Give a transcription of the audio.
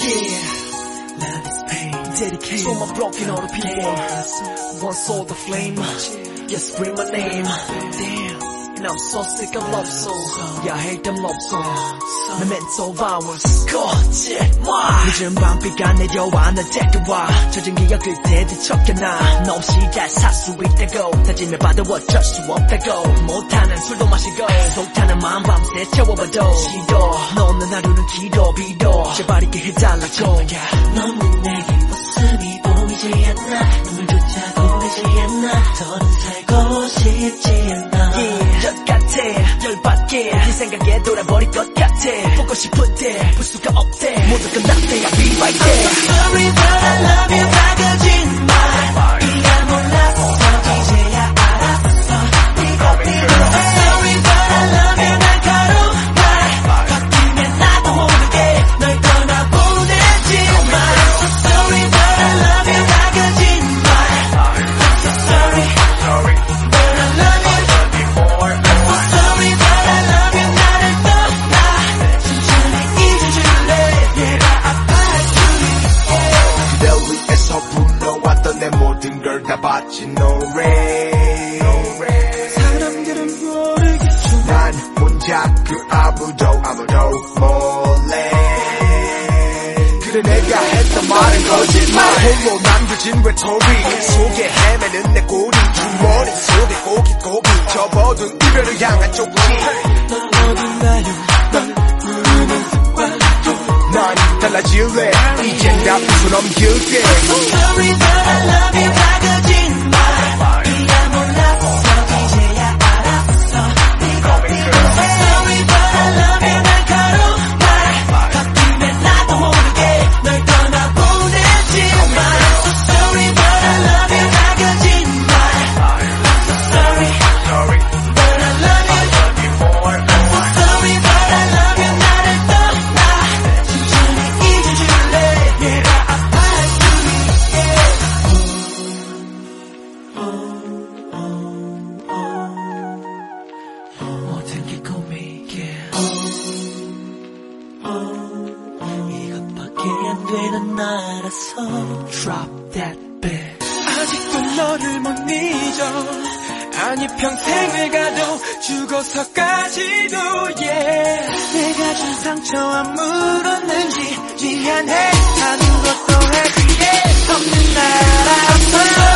Yeah, love is pain. Dedicated for my broken hearted people. One soul the flame. Yes, scream my name. Damn. And I'm so sick of love song. Yeah. Memento violence. 거짓말. 늦은 밤비가 내려와 날 데려와. 젖은 기억 그때 뒤척여놔. 너 없이 잘 살 수 있다고. 다짐을 받아 어쩔 수 없다고. 못하는 술도 마시고. 속타는 마음 밤새 채워봐도. 싫어. 너 없는 하루는 길어 빌어. 제발 있게 해달라고. 너는 내게 웃음이 보이지 않나 눈물 조차 보이지 않나 더는 살고 싶지 않나 열받게 네 생각에 돌아버릴 것 같아. 보고 싶은데 볼 수가 없대. 모두 끝났대 I'll be right there 걸다 바친 노래 사람들은 모르겠죠 난 혼자 그 아무도 아무도 몰래. 그래 내가 했던 말은 거짓말. 홀로 남겨진 외톨이 속에 헤매는 내 꼬리. 주머니 속에 고기고기 접어둔 이별을 향한 쪽지 넌 어딘가요. 난 달라질래. 이젠 다 웃어 넘길게 되는 나라서. Drop that bit 아직도 너를 못 잊어. 아니 평생을 가도 죽어서까지도 yeah. 내가 준 상처 안 물었는지 미안해. 아무것도 하기에 없는 나라